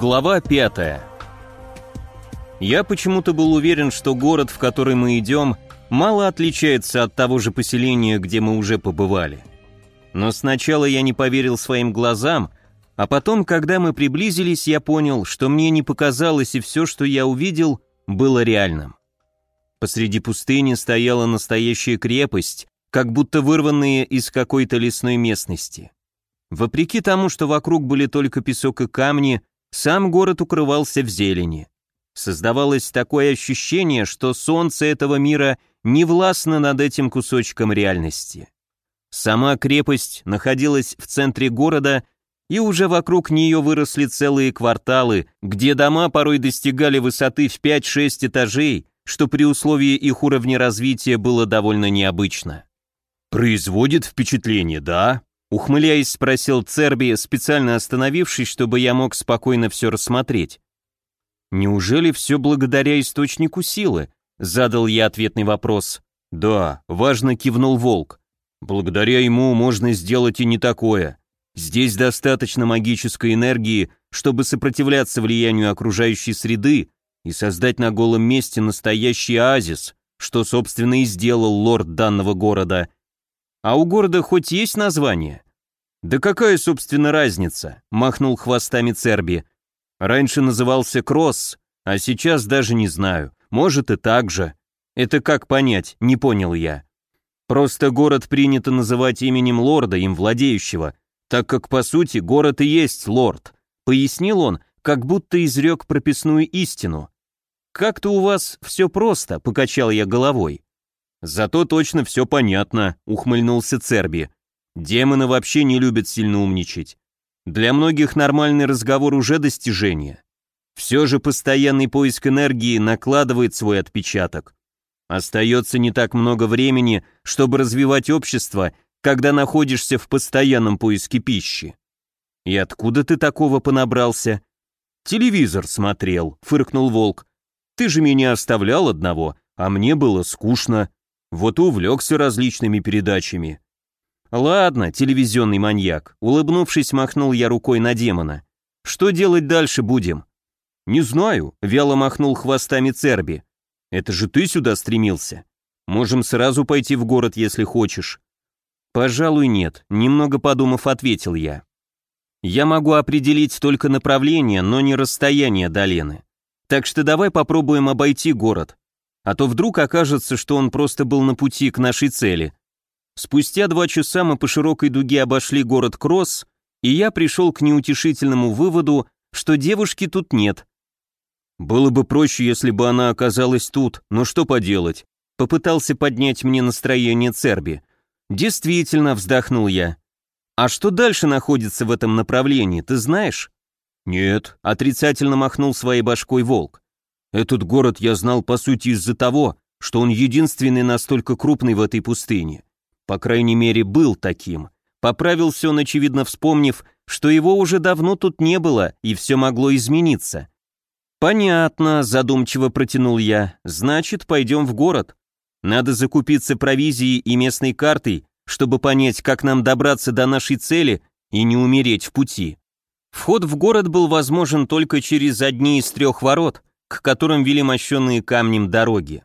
Глава 5 Я почему-то был уверен, что город, в который мы идем, мало отличается от того же поселения, где мы уже побывали. Но сначала я не поверил своим глазам, а потом, когда мы приблизились, я понял, что мне не показалось, и все, что я увидел, было реальным. Посреди пустыни стояла настоящая крепость, как будто вырванная из какой-то лесной местности. Вопреки тому, что вокруг были только песок и камни, сам город укрывался в зелени. Создавалось такое ощущение, что солнце этого мира не властно над этим кусочком реальности. Сама крепость находилась в центре города, и уже вокруг нее выросли целые кварталы, где дома порой достигали высоты в 5-6 этажей, что при условии их уровня развития было довольно необычно. «Производит впечатление, да?» Ухмыляясь, спросил Церби, специально остановившись, чтобы я мог спокойно все рассмотреть. «Неужели все благодаря источнику силы?» Задал я ответный вопрос. «Да», — важно кивнул Волк. «Благодаря ему можно сделать и не такое. Здесь достаточно магической энергии, чтобы сопротивляться влиянию окружающей среды и создать на голом месте настоящий оазис, что, собственно, и сделал лорд данного города — а у города хоть есть название? Да какая, собственно, разница? Махнул хвостами Церби. Раньше назывался Кросс, а сейчас даже не знаю. Может и так же. Это как понять, не понял я. Просто город принято называть именем лорда, им владеющего, так как, по сути, город и есть лорд. Пояснил он, как будто изрек прописную истину. «Как-то у вас все просто», — покачал я головой. «Зато точно все понятно», — ухмыльнулся Церби. «Демоны вообще не любят сильно умничать. Для многих нормальный разговор уже достижение. Все же постоянный поиск энергии накладывает свой отпечаток. Остается не так много времени, чтобы развивать общество, когда находишься в постоянном поиске пищи. И откуда ты такого понабрался? Телевизор смотрел, фыркнул волк. Ты же меня оставлял одного, а мне было скучно. Вот увлекся различными передачами. Ладно, телевизионный маньяк, улыбнувшись, махнул я рукой на демона. Что делать дальше будем? Не знаю, вяло махнул хвостами Церби. Это же ты сюда стремился. Можем сразу пойти в город, если хочешь. Пожалуй, нет, немного подумав, ответил я. Я могу определить только направление, но не расстояние до Лены. Так что давай попробуем обойти город а то вдруг окажется, что он просто был на пути к нашей цели. Спустя два часа мы по широкой дуге обошли город Кросс, и я пришел к неутешительному выводу, что девушки тут нет. Было бы проще, если бы она оказалась тут, но что поделать. Попытался поднять мне настроение Церби. Действительно, вздохнул я. А что дальше находится в этом направлении, ты знаешь? Нет, отрицательно махнул своей башкой волк. Этот город я знал по сути из-за того, что он единственный настолько крупный в этой пустыне. По крайней мере, был таким. Поправился он, очевидно вспомнив, что его уже давно тут не было, и все могло измениться. «Понятно», — задумчиво протянул я, — «значит, пойдем в город. Надо закупиться провизией и местной картой, чтобы понять, как нам добраться до нашей цели и не умереть в пути». Вход в город был возможен только через одни из трех ворот — к которым вели мощенные камнем дороги.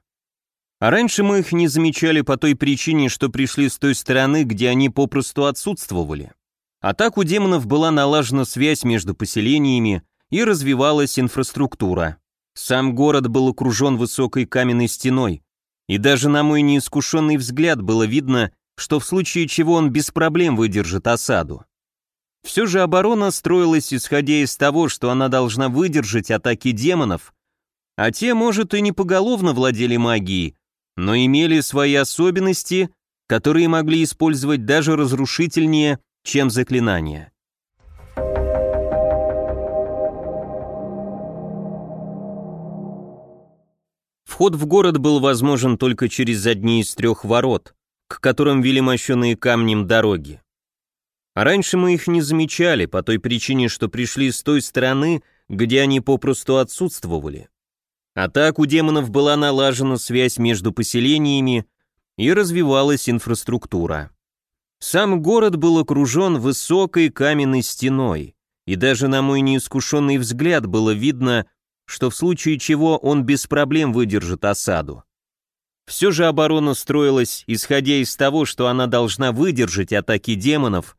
А раньше мы их не замечали по той причине, что пришли с той стороны, где они попросту отсутствовали. А так у демонов была налажена связь между поселениями и развивалась инфраструктура. Сам город был окружен высокой каменной стеной, и даже на мой неискушенный взгляд было видно, что в случае чего он без проблем выдержит осаду. Все же оборона строилась исходя из того, что она должна выдержать атаки демонов а те, может, и не поголовно владели магией, но имели свои особенности, которые могли использовать даже разрушительнее, чем заклинания. Вход в город был возможен только через одни из трех ворот, к которым вели мощеные камнем дороги. раньше мы их не замечали, по той причине, что пришли с той стороны, где они попросту отсутствовали. А так у демонов была налажена связь между поселениями и развивалась инфраструктура. Сам город был окружен высокой каменной стеной, и даже на мой неискушенный взгляд было видно, что в случае чего он без проблем выдержит осаду. Все же оборона строилась, исходя из того, что она должна выдержать атаки демонов,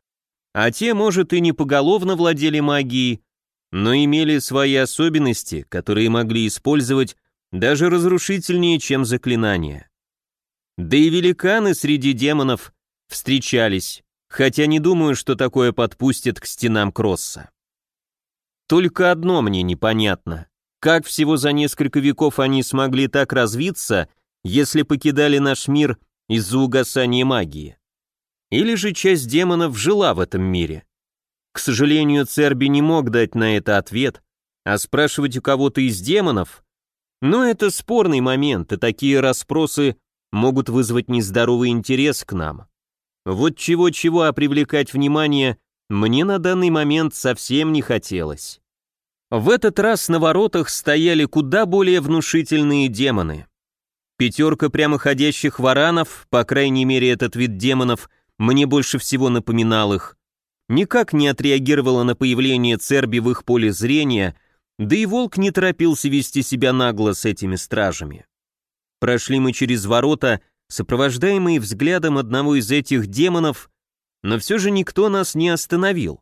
а те, может, и не поголовно владели магией, но имели свои особенности, которые могли использовать даже разрушительнее, чем заклинания. Да и великаны среди демонов встречались, хотя не думаю, что такое подпустят к стенам Кросса. Только одно мне непонятно. Как всего за несколько веков они смогли так развиться, если покидали наш мир из-за угасания магии? Или же часть демонов жила в этом мире? К сожалению, Церби не мог дать на это ответ, а спрашивать у кого-то из демонов? Но это спорный момент, и такие расспросы могут вызвать нездоровый интерес к нам. Вот чего-чего, а привлекать внимание мне на данный момент совсем не хотелось. В этот раз на воротах стояли куда более внушительные демоны. Пятерка прямоходящих варанов, по крайней мере этот вид демонов, мне больше всего напоминал их, никак не отреагировала на появление Церби в их поле зрения, да и волк не торопился вести себя нагло с этими стражами. Прошли мы через ворота, сопровождаемые взглядом одного из этих демонов, но все же никто нас не остановил.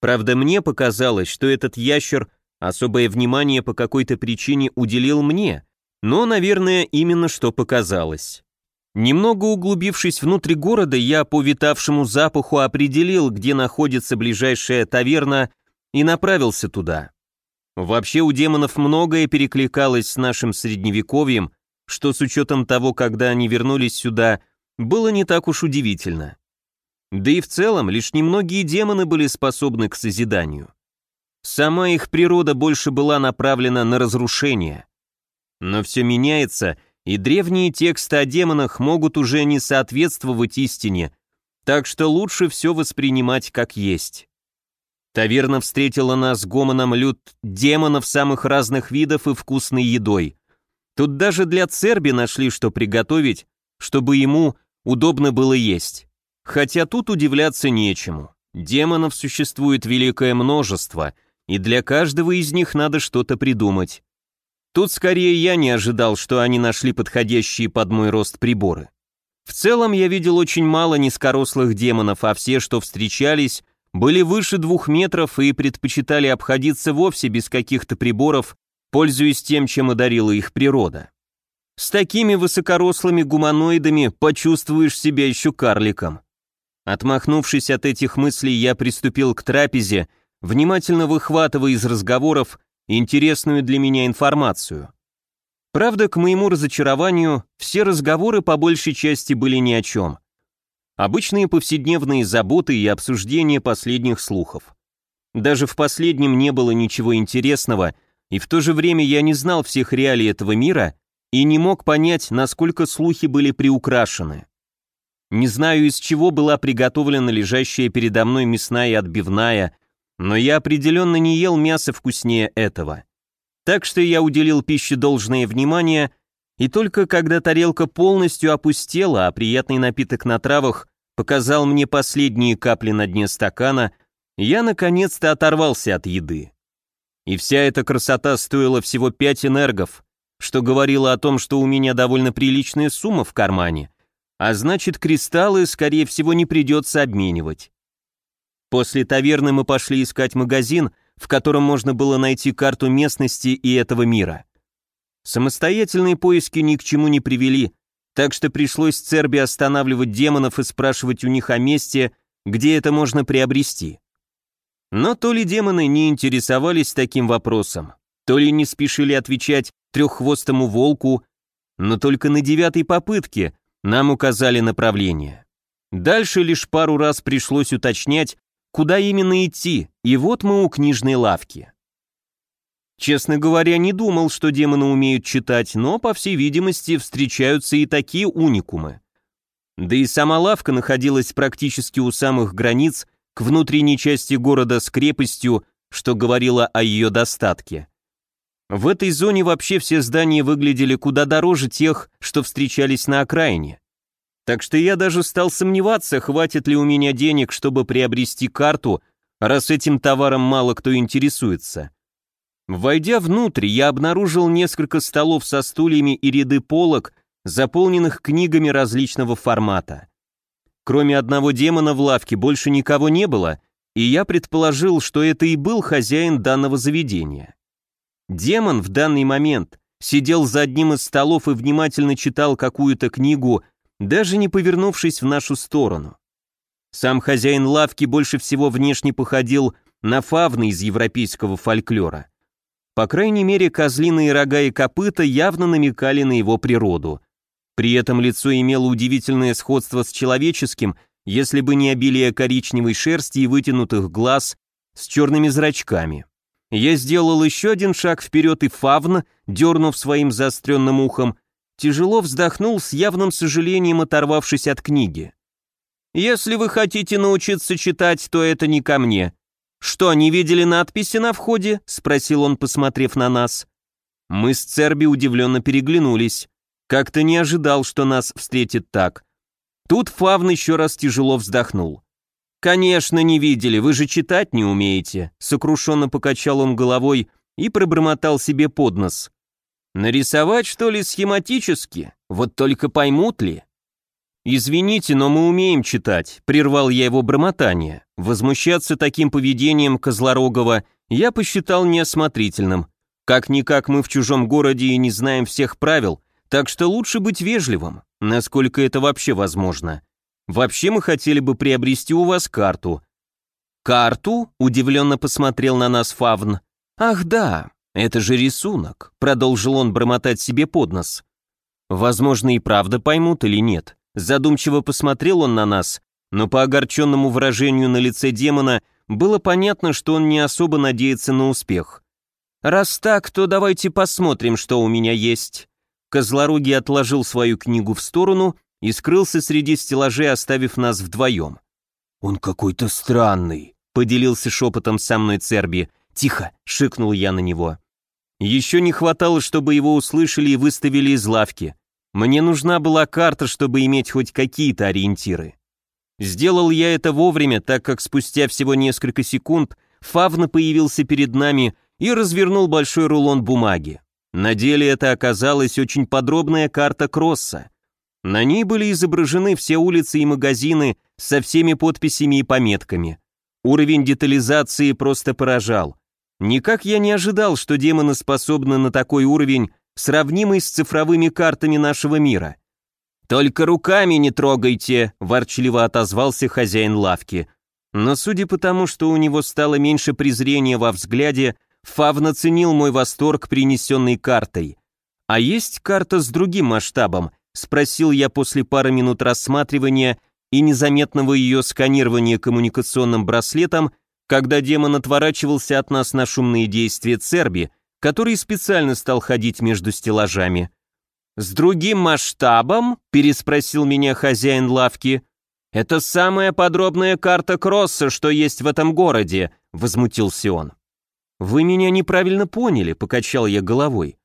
Правда, мне показалось, что этот ящер особое внимание по какой-то причине уделил мне, но, наверное, именно что показалось. Немного углубившись внутрь города, я по витавшему запаху определил, где находится ближайшая таверна, и направился туда. Вообще у демонов многое перекликалось с нашим средневековьем, что с учетом того, когда они вернулись сюда, было не так уж удивительно. Да и в целом, лишь немногие демоны были способны к созиданию. Сама их природа больше была направлена на разрушение. Но все меняется, и древние тексты о демонах могут уже не соответствовать истине, так что лучше все воспринимать как есть. Таверна встретила нас гомоном люд демонов самых разных видов и вкусной едой. Тут даже для Церби нашли, что приготовить, чтобы ему удобно было есть. Хотя тут удивляться нечему. Демонов существует великое множество, и для каждого из них надо что-то придумать. Тут скорее я не ожидал, что они нашли подходящие под мой рост приборы. В целом я видел очень мало низкорослых демонов, а все, что встречались, были выше двух метров и предпочитали обходиться вовсе без каких-то приборов, пользуясь тем, чем одарила их природа. С такими высокорослыми гуманоидами почувствуешь себя еще карликом. Отмахнувшись от этих мыслей, я приступил к трапезе, внимательно выхватывая из разговоров интересную для меня информацию. Правда, к моему разочарованию, все разговоры по большей части были ни о чем. Обычные повседневные заботы и обсуждения последних слухов. Даже в последнем не было ничего интересного, и в то же время я не знал всех реалий этого мира и не мог понять, насколько слухи были приукрашены. Не знаю, из чего была приготовлена лежащая передо мной мясная отбивная, но я определенно не ел мясо вкуснее этого. Так что я уделил пище должное внимание, и только когда тарелка полностью опустела, а приятный напиток на травах показал мне последние капли на дне стакана, я наконец-то оторвался от еды. И вся эта красота стоила всего пять энергов, что говорило о том, что у меня довольно приличная сумма в кармане, а значит, кристаллы, скорее всего, не придется обменивать. После таверны мы пошли искать магазин, в котором можно было найти карту местности и этого мира. Самостоятельные поиски ни к чему не привели, так что пришлось Церби останавливать демонов и спрашивать у них о месте, где это можно приобрести. Но то ли демоны не интересовались таким вопросом, то ли не спешили отвечать треххвостому волку, но только на девятой попытке нам указали направление. Дальше лишь пару раз пришлось уточнять, куда именно идти, и вот мы у книжной лавки. Честно говоря, не думал, что демоны умеют читать, но, по всей видимости, встречаются и такие уникумы. Да и сама лавка находилась практически у самых границ к внутренней части города с крепостью, что говорило о ее достатке. В этой зоне вообще все здания выглядели куда дороже тех, что встречались на окраине. Так что я даже стал сомневаться, хватит ли у меня денег, чтобы приобрести карту, раз этим товаром мало кто интересуется. Войдя внутрь, я обнаружил несколько столов со стульями и ряды полок, заполненных книгами различного формата. Кроме одного демона в лавке больше никого не было, и я предположил, что это и был хозяин данного заведения. Демон в данный момент сидел за одним из столов и внимательно читал какую-то книгу, даже не повернувшись в нашу сторону. Сам хозяин лавки больше всего внешне походил на фавна из европейского фольклора. По крайней мере, козлиные рога и копыта явно намекали на его природу. При этом лицо имело удивительное сходство с человеческим, если бы не обилие коричневой шерсти и вытянутых глаз с черными зрачками. Я сделал еще один шаг вперед, и фавн, дернув своим заостренным ухом, тяжело вздохнул с явным сожалением, оторвавшись от книги. «Если вы хотите научиться читать, то это не ко мне. «Что, не видели надписи на входе?» — спросил он, посмотрев на нас. Мы с Церби удивленно переглянулись. Как-то не ожидал, что нас встретит так. Тут Фавн еще раз тяжело вздохнул. «Конечно, не видели, вы же читать не умеете», — сокрушенно покачал он головой и пробормотал себе под нос. «Нарисовать, что ли, схематически? Вот только поймут ли?» «Извините, но мы умеем читать», — прервал я его бормотание. Возмущаться таким поведением Козлорогова я посчитал неосмотрительным. Как-никак мы в чужом городе и не знаем всех правил, так что лучше быть вежливым, насколько это вообще возможно. Вообще мы хотели бы приобрести у вас карту». «Карту?» — удивленно посмотрел на нас Фавн. «Ах да, это же рисунок», — продолжил он бормотать себе под нос. «Возможно, и правда поймут или нет». Задумчиво посмотрел он на нас, но по огорченному выражению на лице демона было понятно, что он не особо надеется на успех. «Раз так, то давайте посмотрим, что у меня есть». Козлорогий отложил свою книгу в сторону и скрылся среди стеллажей, оставив нас вдвоем. «Он какой-то странный», — поделился шепотом со мной Церби. «Тихо!» — шикнул я на него. Еще не хватало, чтобы его услышали и выставили из лавки. Мне нужна была карта, чтобы иметь хоть какие-то ориентиры. Сделал я это вовремя, так как спустя всего несколько секунд Фавна появился перед нами и развернул большой рулон бумаги. На деле это оказалась очень подробная карта Кросса. На ней были изображены все улицы и магазины со всеми подписями и пометками. Уровень детализации просто поражал. Никак я не ожидал, что демоны способны на такой уровень сравнимый с цифровыми картами нашего мира. «Только руками не трогайте», – ворчливо отозвался хозяин лавки. Но судя по тому, что у него стало меньше презрения во взгляде, Фавн оценил мой восторг, принесенный картой. «А есть карта с другим масштабом?» – спросил я после пары минут рассматривания и незаметного ее сканирования коммуникационным браслетом, когда демон отворачивался от нас на шумные действия Церби, который специально стал ходить между стеллажами. «С другим масштабом?» – переспросил меня хозяин лавки. «Это самая подробная карта Кросса, что есть в этом городе», – возмутился он. «Вы меня неправильно поняли», – покачал я головой.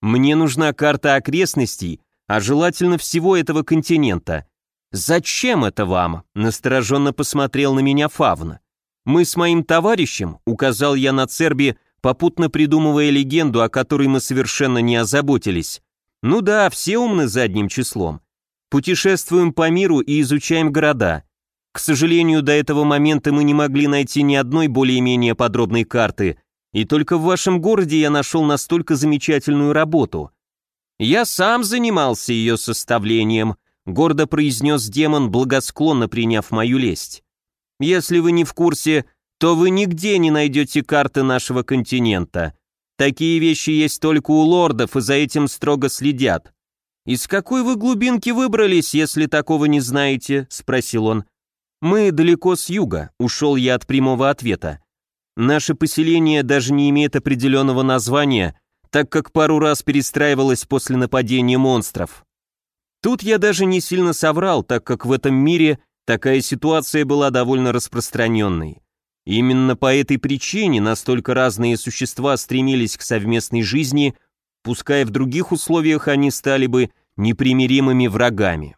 «Мне нужна карта окрестностей, а желательно всего этого континента. Зачем это вам?» – настороженно посмотрел на меня Фавн. «Мы с моим товарищем», – указал я на Церби, – попутно придумывая легенду, о которой мы совершенно не озаботились. Ну да, все умны задним числом. Путешествуем по миру и изучаем города. К сожалению, до этого момента мы не могли найти ни одной более-менее подробной карты, и только в вашем городе я нашел настолько замечательную работу. Я сам занимался ее составлением, гордо произнес демон, благосклонно приняв мою лесть. Если вы не в курсе, то вы нигде не найдете карты нашего континента. Такие вещи есть только у лордов, и за этим строго следят. «Из какой вы глубинки выбрались, если такого не знаете?» — спросил он. «Мы далеко с юга», — ушел я от прямого ответа. «Наше поселение даже не имеет определенного названия, так как пару раз перестраивалось после нападения монстров. Тут я даже не сильно соврал, так как в этом мире такая ситуация была довольно распространенной. Именно по этой причине настолько разные существа стремились к совместной жизни, пускай в других условиях они стали бы непримиримыми врагами.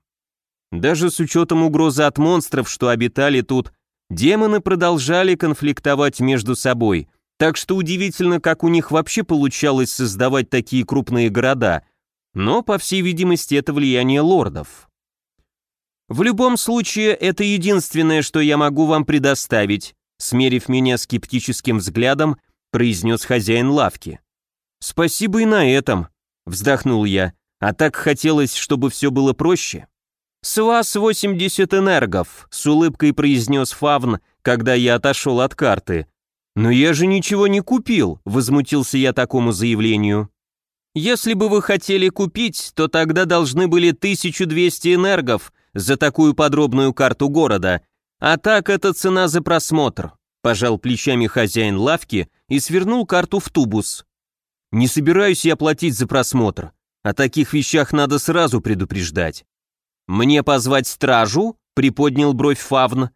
Даже с учетом угрозы от монстров, что обитали тут, демоны продолжали конфликтовать между собой, так что удивительно, как у них вообще получалось создавать такие крупные города, но, по всей видимости, это влияние лордов. В любом случае, это единственное, что я могу вам предоставить, смерив меня скептическим взглядом, произнес хозяин лавки. Спасибо и на этом, вздохнул я, а так хотелось, чтобы все было проще. «С вас 80 энергов», — с улыбкой произнес Фавн, когда я отошел от карты. «Но я же ничего не купил», — возмутился я такому заявлению. «Если бы вы хотели купить, то тогда должны были 1200 энергов за такую подробную карту города, а так это цена за просмотр», — пожал плечами хозяин лавки и свернул карту в тубус. «Не собираюсь я платить за просмотр. О таких вещах надо сразу предупреждать». «Мне позвать стражу?» — приподнял бровь Фавн.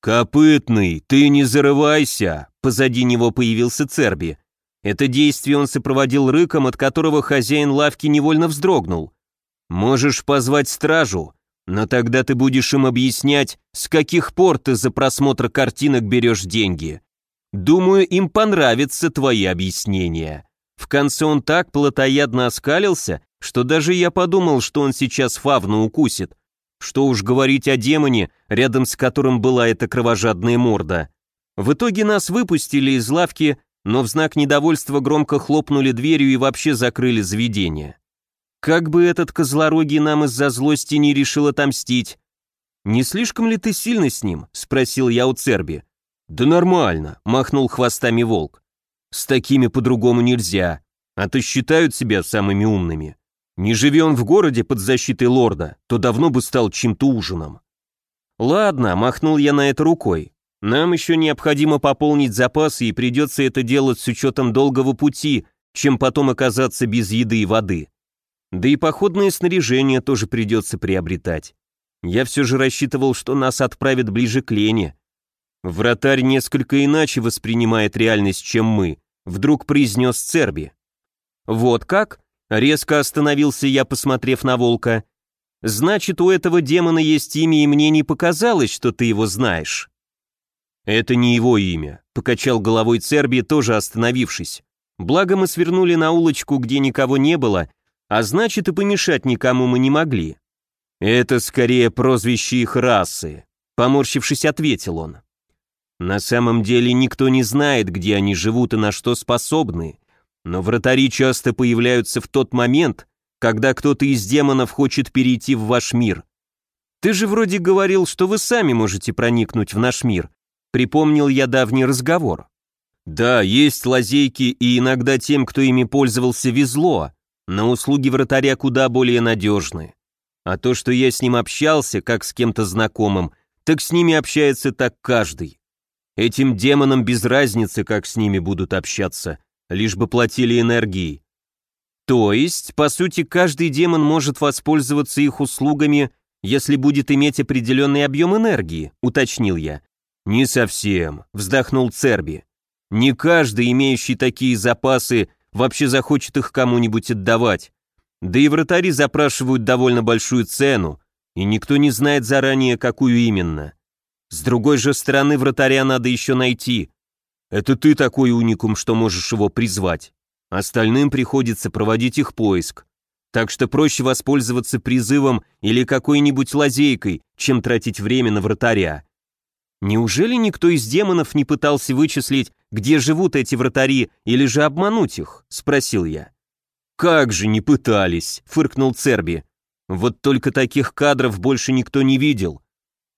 «Копытный, ты не зарывайся!» Позади него появился Церби. Это действие он сопроводил рыком, от которого хозяин лавки невольно вздрогнул. «Можешь позвать стражу, но тогда ты будешь им объяснять, с каких пор ты за просмотр картинок берешь деньги. Думаю, им понравятся твои объяснения». В конце он так плотоядно оскалился, что даже я подумал, что он сейчас фавну укусит. Что уж говорить о демоне, рядом с которым была эта кровожадная морда. В итоге нас выпустили из лавки, но в знак недовольства громко хлопнули дверью и вообще закрыли заведение. Как бы этот козлорогий нам из-за злости не решил отомстить. «Не слишком ли ты сильный с ним?» — спросил я у Церби. «Да нормально», — махнул хвостами волк. «С такими по-другому нельзя, а то считают себя самыми умными. Не живи он в городе под защитой лорда, то давно бы стал чем-то ужином». «Ладно», — махнул я на это рукой. Нам еще необходимо пополнить запасы и придется это делать с учетом долгого пути, чем потом оказаться без еды и воды. Да и походное снаряжение тоже придется приобретать. Я все же рассчитывал, что нас отправят ближе к Лене. Вратарь несколько иначе воспринимает реальность, чем мы, вдруг произнес Церби. Вот как? Резко остановился я, посмотрев на волка. Значит, у этого демона есть имя, и мне не показалось, что ты его знаешь. «Это не его имя», — покачал головой Церби, тоже остановившись. «Благо мы свернули на улочку, где никого не было, а значит и помешать никому мы не могли». «Это скорее прозвище их расы», — поморщившись, ответил он. «На самом деле никто не знает, где они живут и на что способны, но вратари часто появляются в тот момент, когда кто-то из демонов хочет перейти в ваш мир. Ты же вроде говорил, что вы сами можете проникнуть в наш мир, Припомнил я давний разговор. Да, есть лазейки, и иногда тем, кто ими пользовался, везло, но услуги вратаря куда более надежны. А то, что я с ним общался, как с кем-то знакомым, так с ними общается так каждый. Этим демонам без разницы, как с ними будут общаться, лишь бы платили энергией. То есть, по сути, каждый демон может воспользоваться их услугами, если будет иметь определенный объем энергии, уточнил я. «Не совсем», — вздохнул Церби. «Не каждый, имеющий такие запасы, вообще захочет их кому-нибудь отдавать. Да и вратари запрашивают довольно большую цену, и никто не знает заранее, какую именно. С другой же стороны, вратаря надо еще найти. Это ты такой уникум, что можешь его призвать. Остальным приходится проводить их поиск. Так что проще воспользоваться призывом или какой-нибудь лазейкой, чем тратить время на вратаря. Неужели никто из демонов не пытался вычислить, где живут эти вратари, или же обмануть их? Спросил я. Как же не пытались, фыркнул Церби. Вот только таких кадров больше никто не видел.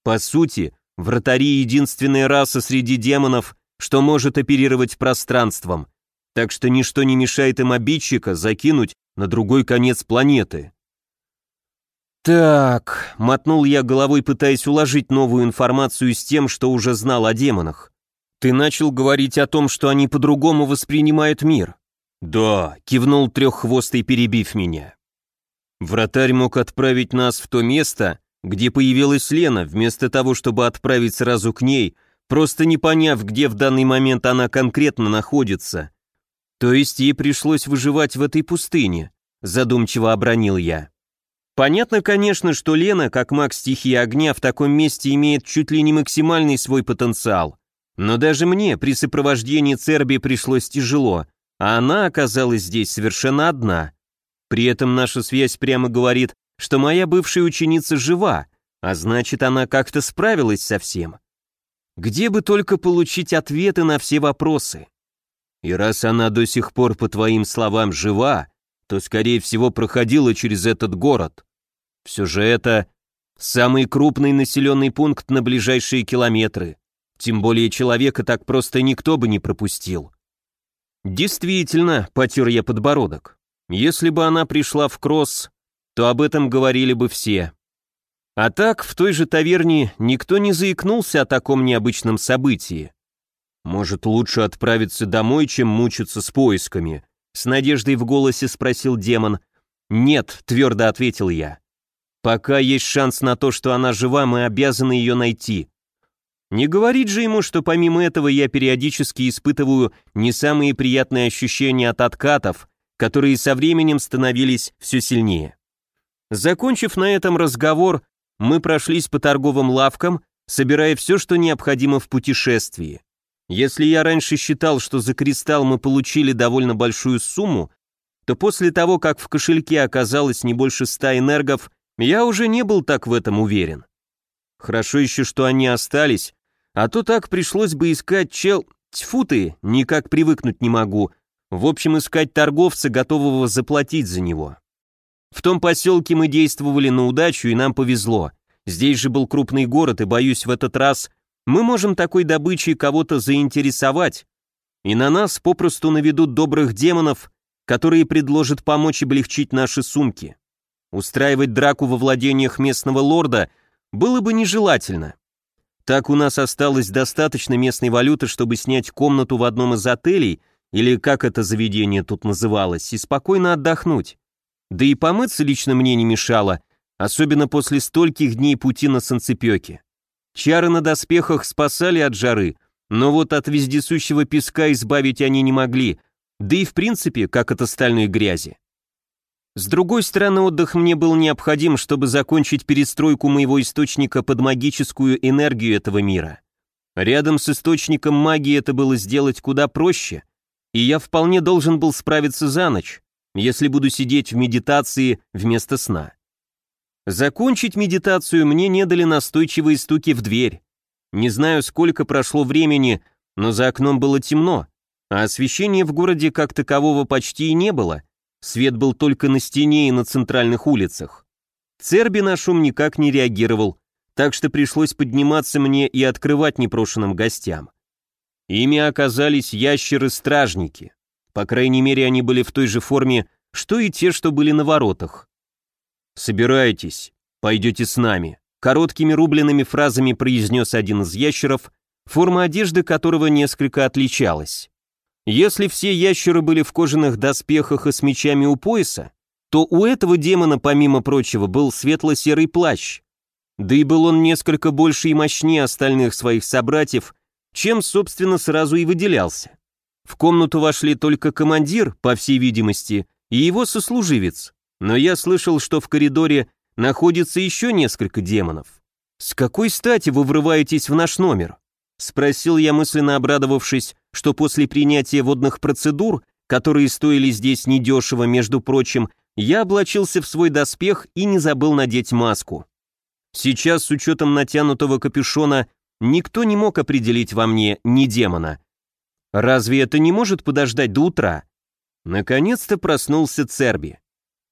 По сути, вратари единственная раса среди демонов, что может оперировать пространством, так что ничто не мешает им обидчика закинуть на другой конец планеты. «Так», — мотнул я головой, пытаясь уложить новую информацию с тем, что уже знал о демонах. «Ты начал говорить о том, что они по-другому воспринимают мир». «Да», — кивнул треххвостый, перебив меня. «Вратарь мог отправить нас в то место, где появилась Лена, вместо того, чтобы отправить сразу к ней, просто не поняв, где в данный момент она конкретно находится. То есть ей пришлось выживать в этой пустыне», — задумчиво обронил я. Понятно, конечно, что Лена, как маг стихии огня, в таком месте имеет чуть ли не максимальный свой потенциал. Но даже мне при сопровождении Церби пришлось тяжело, а она оказалась здесь совершенно одна. При этом наша связь прямо говорит, что моя бывшая ученица жива, а значит, она как-то справилась со всем. Где бы только получить ответы на все вопросы. И раз она до сих пор, по твоим словам, жива, то, скорее всего, проходила через этот город. Все же это самый крупный населенный пункт на ближайшие километры. Тем более человека так просто никто бы не пропустил. Действительно, потер я подбородок. Если бы она пришла в кросс, то об этом говорили бы все. А так, в той же таверне никто не заикнулся о таком необычном событии. Может, лучше отправиться домой, чем мучиться с поисками? С надеждой в голосе спросил демон. Нет, твердо ответил я. Пока есть шанс на то, что она жива, мы обязаны ее найти. Не говорить же ему, что помимо этого я периодически испытываю не самые приятные ощущения от откатов, которые со временем становились все сильнее. Закончив на этом разговор, мы прошлись по торговым лавкам, собирая все, что необходимо в путешествии. Если я раньше считал, что за кристалл мы получили довольно большую сумму, то после того, как в кошельке оказалось не больше ста энергов, я уже не был так в этом уверен. Хорошо еще, что они остались, а то так пришлось бы искать чел... Тьфу ты, никак привыкнуть не могу. В общем, искать торговца, готового заплатить за него. В том поселке мы действовали на удачу, и нам повезло. Здесь же был крупный город, и, боюсь, в этот раз мы можем такой добычей кого-то заинтересовать, и на нас попросту наведут добрых демонов, которые предложат помочь облегчить наши сумки. Устраивать драку во владениях местного лорда было бы нежелательно. Так у нас осталось достаточно местной валюты, чтобы снять комнату в одном из отелей, или как это заведение тут называлось, и спокойно отдохнуть. Да и помыться лично мне не мешало, особенно после стольких дней пути на санцепёке. Чары на доспехах спасали от жары, но вот от вездесущего песка избавить они не могли, да и в принципе, как от остальной грязи. С другой стороны, отдых мне был необходим, чтобы закончить перестройку моего источника под магическую энергию этого мира. Рядом с источником магии это было сделать куда проще, и я вполне должен был справиться за ночь, если буду сидеть в медитации вместо сна. Закончить медитацию мне не дали настойчивые стуки в дверь. Не знаю, сколько прошло времени, но за окном было темно, а освещения в городе как такового почти и не было — Свет был только на стене и на центральных улицах. Церби на шум никак не реагировал, так что пришлось подниматься мне и открывать непрошенным гостям. Ими оказались ящеры-стражники. По крайней мере, они были в той же форме, что и те, что были на воротах. «Собирайтесь, пойдете с нами», — короткими рубленными фразами произнес один из ящеров, форма одежды которого несколько отличалась. Если все ящеры были в кожаных доспехах и с мечами у пояса, то у этого демона, помимо прочего, был светло-серый плащ. Да и был он несколько больше и мощнее остальных своих собратьев, чем, собственно, сразу и выделялся. В комнату вошли только командир, по всей видимости, и его сослуживец, но я слышал, что в коридоре находится еще несколько демонов. С какой стати вы врываетесь в наш номер? Спросил я, мысленно обрадовавшись, что после принятия водных процедур, которые стоили здесь недешево, между прочим, я облачился в свой доспех и не забыл надеть маску. Сейчас, с учетом натянутого капюшона, никто не мог определить во мне ни демона. Разве это не может подождать до утра? Наконец-то проснулся Церби.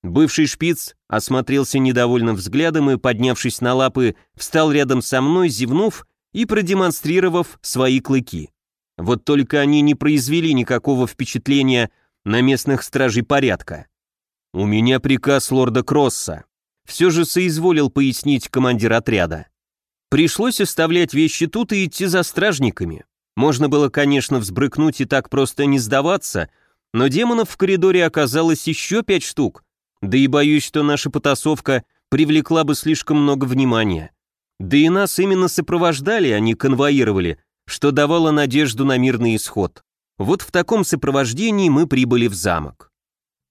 Бывший шпиц осмотрелся недовольным взглядом и, поднявшись на лапы, встал рядом со мной, зевнув и продемонстрировав свои клыки. Вот только они не произвели никакого впечатления на местных стражей порядка. «У меня приказ лорда Кросса», все же соизволил пояснить командир отряда. Пришлось оставлять вещи тут и идти за стражниками. Можно было, конечно, взбрыкнуть и так просто не сдаваться, но демонов в коридоре оказалось еще пять штук, да и боюсь, что наша потасовка привлекла бы слишком много внимания. Да и нас именно сопровождали, а не конвоировали, что давало надежду на мирный исход. Вот в таком сопровождении мы прибыли в замок.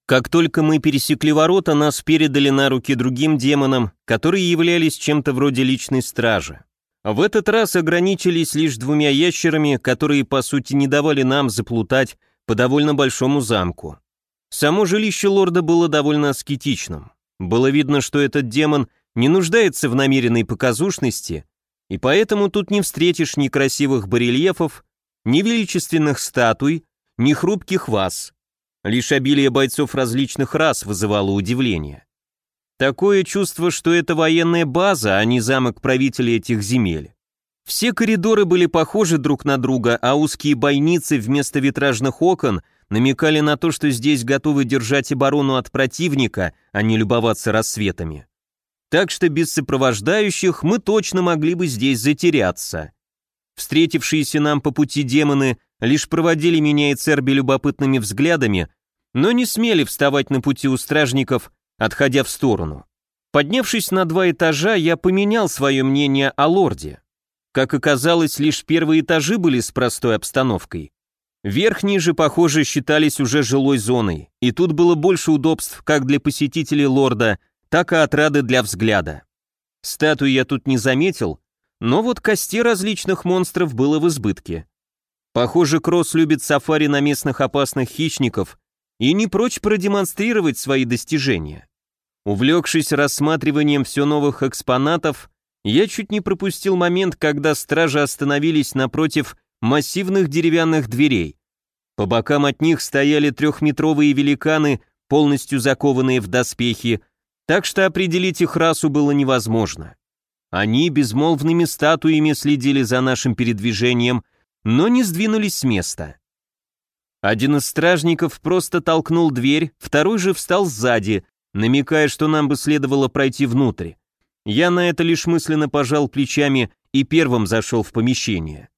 Как только мы пересекли ворота, нас передали на руки другим демонам, которые являлись чем-то вроде личной стражи. В этот раз ограничились лишь двумя ящерами, которые, по сути, не давали нам заплутать по довольно большому замку. Само жилище лорда было довольно аскетичным. Было видно, что этот демон не нуждается в намеренной показушности, и поэтому тут не встретишь ни красивых барельефов, ни величественных статуй, ни хрупких ваз. Лишь обилие бойцов различных рас вызывало удивление. Такое чувство, что это военная база, а не замок правителя этих земель. Все коридоры были похожи друг на друга, а узкие бойницы вместо витражных окон намекали на то, что здесь готовы держать оборону от противника, а не любоваться рассветами. Так что без сопровождающих мы точно могли бы здесь затеряться. Встретившиеся нам по пути демоны лишь проводили меня и Церби любопытными взглядами, но не смели вставать на пути у стражников, отходя в сторону. Поднявшись на два этажа, я поменял свое мнение о лорде. Как оказалось, лишь первые этажи были с простой обстановкой. Верхние же, похоже, считались уже жилой зоной, и тут было больше удобств как для посетителей лорда, так и отрады для взгляда. Статуи я тут не заметил, но вот костей различных монстров было в избытке. Похоже, Кросс любит сафари на местных опасных хищников и не прочь продемонстрировать свои достижения. Увлекшись рассматриванием все новых экспонатов, я чуть не пропустил момент, когда стражи остановились напротив массивных деревянных дверей. По бокам от них стояли трехметровые великаны, полностью закованные в доспехи, так что определить их расу было невозможно. Они безмолвными статуями следили за нашим передвижением, но не сдвинулись с места. Один из стражников просто толкнул дверь, второй же встал сзади, намекая, что нам бы следовало пройти внутрь. Я на это лишь мысленно пожал плечами и первым зашел в помещение.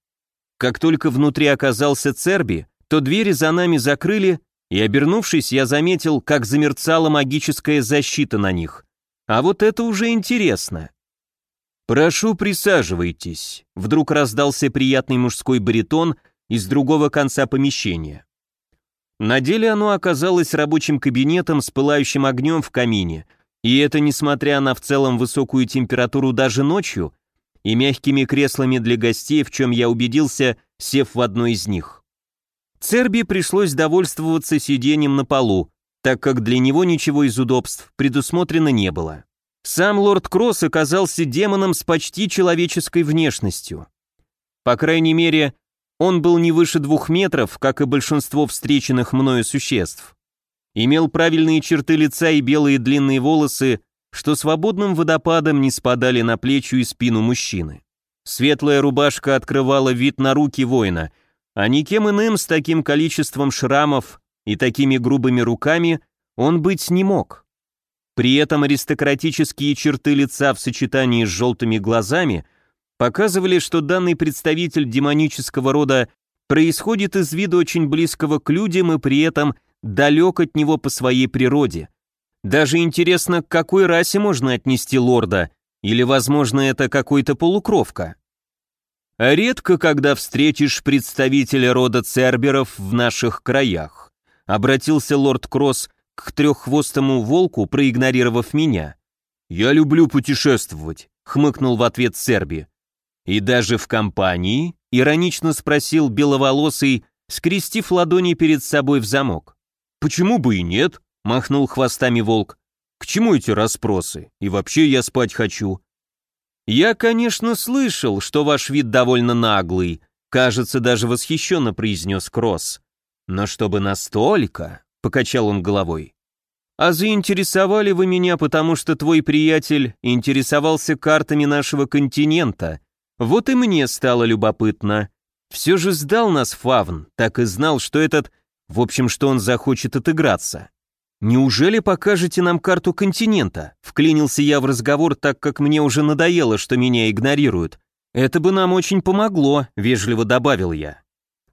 Как только внутри оказался Церби, то двери за нами закрыли, и, обернувшись, я заметил, как замерцала магическая защита на них. А вот это уже интересно. «Прошу, присаживайтесь», — вдруг раздался приятный мужской баритон из другого конца помещения. На деле оно оказалось рабочим кабинетом с пылающим огнем в камине, и это несмотря на в целом высокую температуру даже ночью, и мягкими креслами для гостей, в чем я убедился, сев в одно из них. Церби пришлось довольствоваться сидением на полу, так как для него ничего из удобств предусмотрено не было. Сам лорд Кросс оказался демоном с почти человеческой внешностью. По крайней мере, он был не выше двух метров, как и большинство встреченных мною существ. Имел правильные черты лица и белые длинные волосы, что свободным водопадом не спадали на плечи и спину мужчины. Светлая рубашка открывала вид на руки воина, а никем иным с таким количеством шрамов и такими грубыми руками он быть не мог. При этом аристократические черты лица в сочетании с желтыми глазами показывали, что данный представитель демонического рода происходит из вида очень близкого к людям и при этом далек от него по своей природе. Даже интересно, к какой расе можно отнести лорда, или, возможно, это какой-то полукровка. Редко, когда встретишь представителя рода Церберов в наших краях, обратился лорд Кросс к треххвостому волку, проигнорировав меня. «Я люблю путешествовать», — хмыкнул в ответ Серби. «И даже в компании?» — иронично спросил беловолосый, скрестив ладони перед собой в замок. «Почему бы и нет?» — махнул хвостами волк. «К чему эти расспросы? И вообще я спать хочу». «Я, конечно, слышал, что ваш вид довольно наглый», кажется, даже восхищенно произнес Кросс. «Но чтобы настолько...» — покачал он головой. «А заинтересовали вы меня, потому что твой приятель интересовался картами нашего континента. Вот и мне стало любопытно. Все же сдал нас Фавн, так и знал, что этот... В общем, что он захочет отыграться. «Неужели покажете нам карту континента?» Вклинился я в разговор, так как мне уже надоело, что меня игнорируют. «Это бы нам очень помогло», — вежливо добавил я.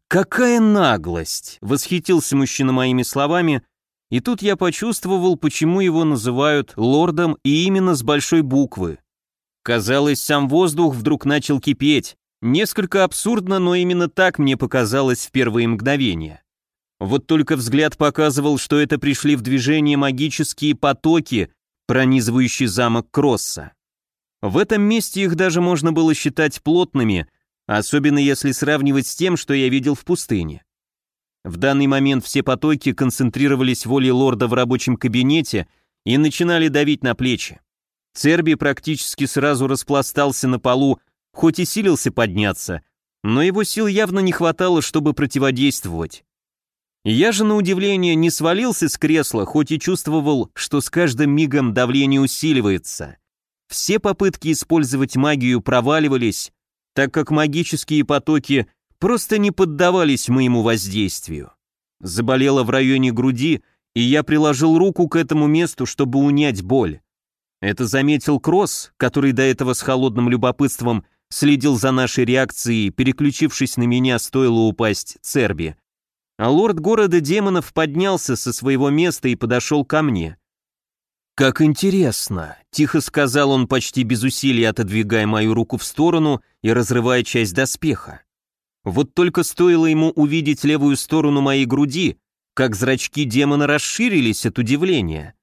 «Какая наглость!» — восхитился мужчина моими словами, и тут я почувствовал, почему его называют лордом и именно с большой буквы. Казалось, сам воздух вдруг начал кипеть. Несколько абсурдно, но именно так мне показалось в первые мгновения. Вот только взгляд показывал, что это пришли в движение магические потоки, пронизывающие замок Кросса. В этом месте их даже можно было считать плотными, особенно если сравнивать с тем, что я видел в пустыне. В данный момент все потоки концентрировались волей лорда в рабочем кабинете и начинали давить на плечи. Церби практически сразу распластался на полу, хоть и силился подняться, но его сил явно не хватало, чтобы противодействовать. Я же, на удивление, не свалился с кресла, хоть и чувствовал, что с каждым мигом давление усиливается. Все попытки использовать магию проваливались, так как магические потоки просто не поддавались моему воздействию. Заболело в районе груди, и я приложил руку к этому месту, чтобы унять боль. Это заметил Кросс, который до этого с холодным любопытством следил за нашей реакцией, переключившись на меня, стоило упасть Церби. А лорд города демонов поднялся со своего места и подошел ко мне. «Как интересно», — тихо сказал он почти без усилий, отодвигая мою руку в сторону и разрывая часть доспеха. Вот только стоило ему увидеть левую сторону моей груди, как зрачки демона расширились от удивления.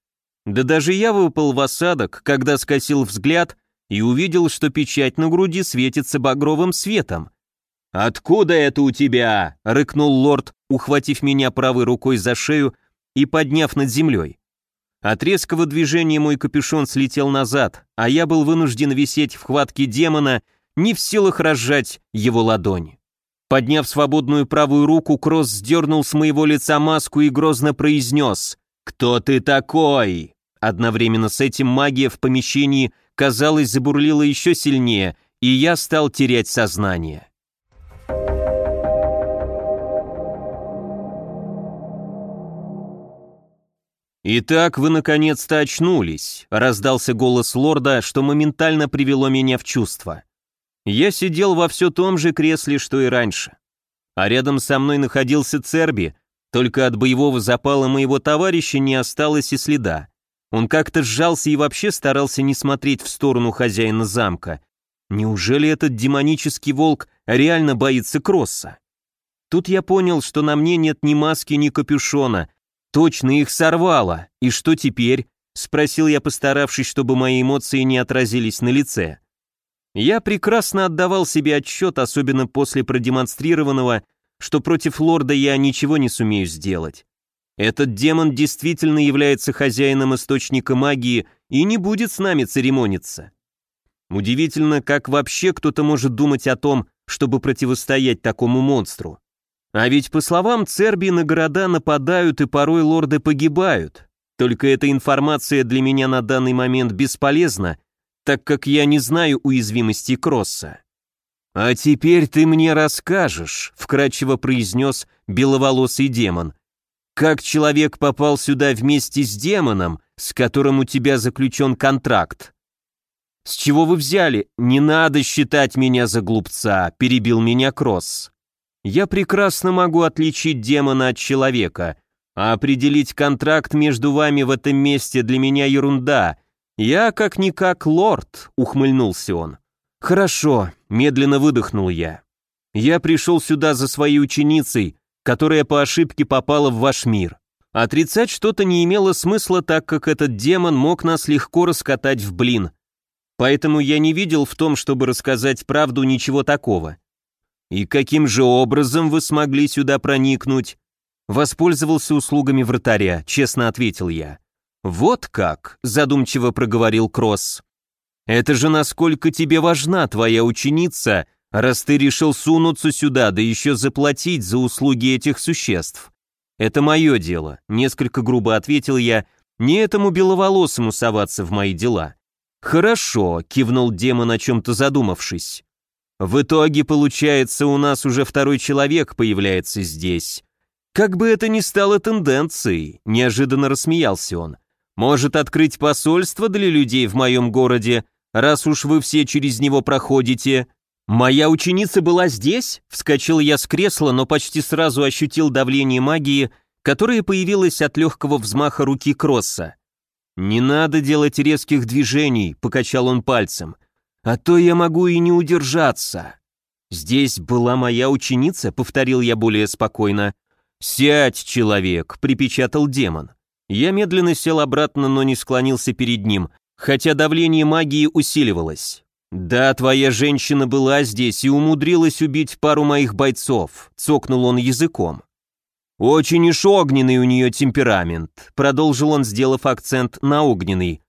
Да даже я выпал в осадок, когда скосил взгляд и увидел, что печать на груди светится багровым светом. «Откуда это у тебя?» — рыкнул лорд, ухватив меня правой рукой за шею и подняв над землей. От резкого движения мой капюшон слетел назад, а я был вынужден висеть в хватке демона, не в силах разжать его ладонь. Подняв свободную правую руку, Кросс сдернул с моего лица маску и грозно произнес «Кто ты такой?» Одновременно с этим магия в помещении, казалось, забурлила еще сильнее, и я стал терять сознание. «Итак, вы наконец-то очнулись», — раздался голос лорда, что моментально привело меня в чувство. Я сидел во все том же кресле, что и раньше. А рядом со мной находился Церби, только от боевого запала моего товарища не осталось и следа. Он как-то сжался и вообще старался не смотреть в сторону хозяина замка. Неужели этот демонический волк реально боится Кросса? Тут я понял, что на мне нет ни маски, ни капюшона. Точно их сорвало. И что теперь? Спросил я, постаравшись, чтобы мои эмоции не отразились на лице. Я прекрасно отдавал себе отчет, особенно после продемонстрированного, что против лорда я ничего не сумею сделать. Этот демон действительно является хозяином источника магии и не будет с нами церемониться. Удивительно, как вообще кто-то может думать о том, чтобы противостоять такому монстру. А ведь, по словам Церби, на города нападают и порой лорды погибают. Только эта информация для меня на данный момент бесполезна, так как я не знаю уязвимости Кросса. «А теперь ты мне расскажешь», — вкратчиво произнес беловолосый демон — как человек попал сюда вместе с демоном, с которым у тебя заключен контракт? С чего вы взяли? Не надо считать меня за глупца, перебил меня Кросс. Я прекрасно могу отличить демона от человека, а определить контракт между вами в этом месте для меня ерунда. Я как-никак лорд, ухмыльнулся он. Хорошо, медленно выдохнул я. Я пришел сюда за своей ученицей, которая по ошибке попала в ваш мир. Отрицать что-то не имело смысла, так как этот демон мог нас легко раскатать в блин. Поэтому я не видел в том, чтобы рассказать правду, ничего такого. И каким же образом вы смогли сюда проникнуть? Воспользовался услугами вратаря, честно ответил я. Вот как, задумчиво проговорил Кросс. Это же насколько тебе важна твоя ученица, раз ты решил сунуться сюда, да еще заплатить за услуги этих существ. Это мое дело, несколько грубо ответил я, не этому беловолосому соваться в мои дела. Хорошо, кивнул демон о чем-то задумавшись. В итоге, получается, у нас уже второй человек появляется здесь. Как бы это ни стало тенденцией, неожиданно рассмеялся он. Может открыть посольство для людей в моем городе, раз уж вы все через него проходите, «Моя ученица была здесь?» Вскочил я с кресла, но почти сразу ощутил давление магии, которое появилось от легкого взмаха руки Кросса. «Не надо делать резких движений», — покачал он пальцем, «а то я могу и не удержаться». «Здесь была моя ученица», — повторил я более спокойно. «Сядь, человек!» — припечатал демон. Я медленно сел обратно, но не склонился перед ним, хотя давление магии усиливалось. «Да, твоя женщина была здесь и умудрилась убить пару моих бойцов», — цокнул он языком. «Очень уж огненный у нее темперамент», — продолжил он, сделав акцент на огненный.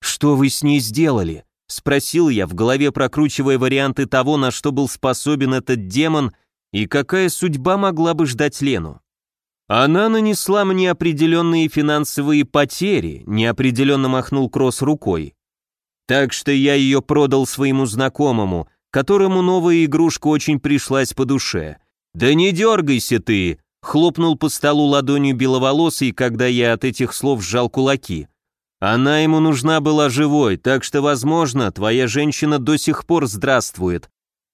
«Что вы с ней сделали?» — спросил я, в голове прокручивая варианты того, на что был способен этот демон и какая судьба могла бы ждать Лену. Она нанесла мне определенные финансовые потери, неопределенно махнул Кросс рукой. Так что я ее продал своему знакомому, которому новая игрушка очень пришлась по душе. «Да не дергайся ты!» — хлопнул по столу ладонью беловолосый, когда я от этих слов сжал кулаки. Она ему нужна была живой, так что, возможно, твоя женщина до сих пор здравствует.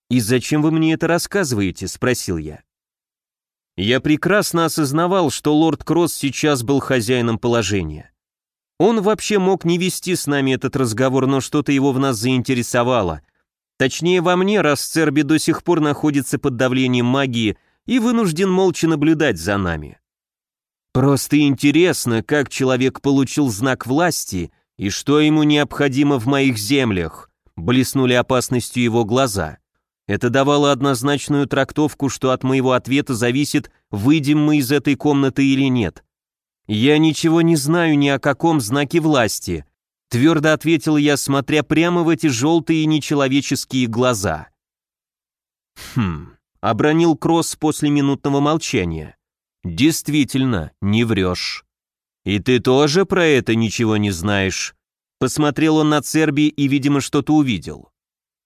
«И зачем вы мне это рассказываете?» — спросил я. Я прекрасно осознавал, что лорд Кросс сейчас был хозяином положения. Он вообще мог не вести с нами этот разговор, но что-то его в нас заинтересовало. Точнее, во мне, раз Церби до сих пор находится под давлением магии и вынужден молча наблюдать за нами. Просто интересно, как человек получил знак власти и что ему необходимо в моих землях, блеснули опасностью его глаза. Это давало однозначную трактовку, что от моего ответа зависит, выйдем мы из этой комнаты или нет. «Я ничего не знаю ни о каком знаке власти», твердо ответил я, смотря прямо в эти желтые нечеловеческие глаза. «Хм», — обронил Кросс после минутного молчания. «Действительно, не врешь». «И ты тоже про это ничего не знаешь?» Посмотрел он на Церби и, видимо, что-то увидел.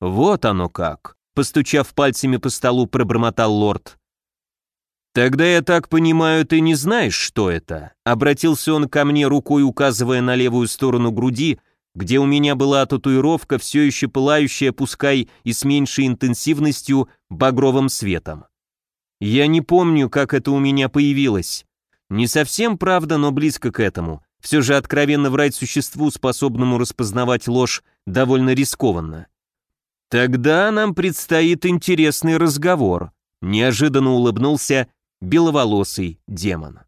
«Вот оно как постучав пальцами по столу, пробормотал лорд. «Тогда я так понимаю, ты не знаешь, что это?» Обратился он ко мне, рукой указывая на левую сторону груди, где у меня была татуировка, все еще пылающая, пускай и с меньшей интенсивностью, багровым светом. Я не помню, как это у меня появилось. Не совсем правда, но близко к этому. Все же откровенно врать существу, способному распознавать ложь, довольно рискованно. «Тогда нам предстоит интересный разговор», — неожиданно улыбнулся беловолосый демон.